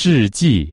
世纪。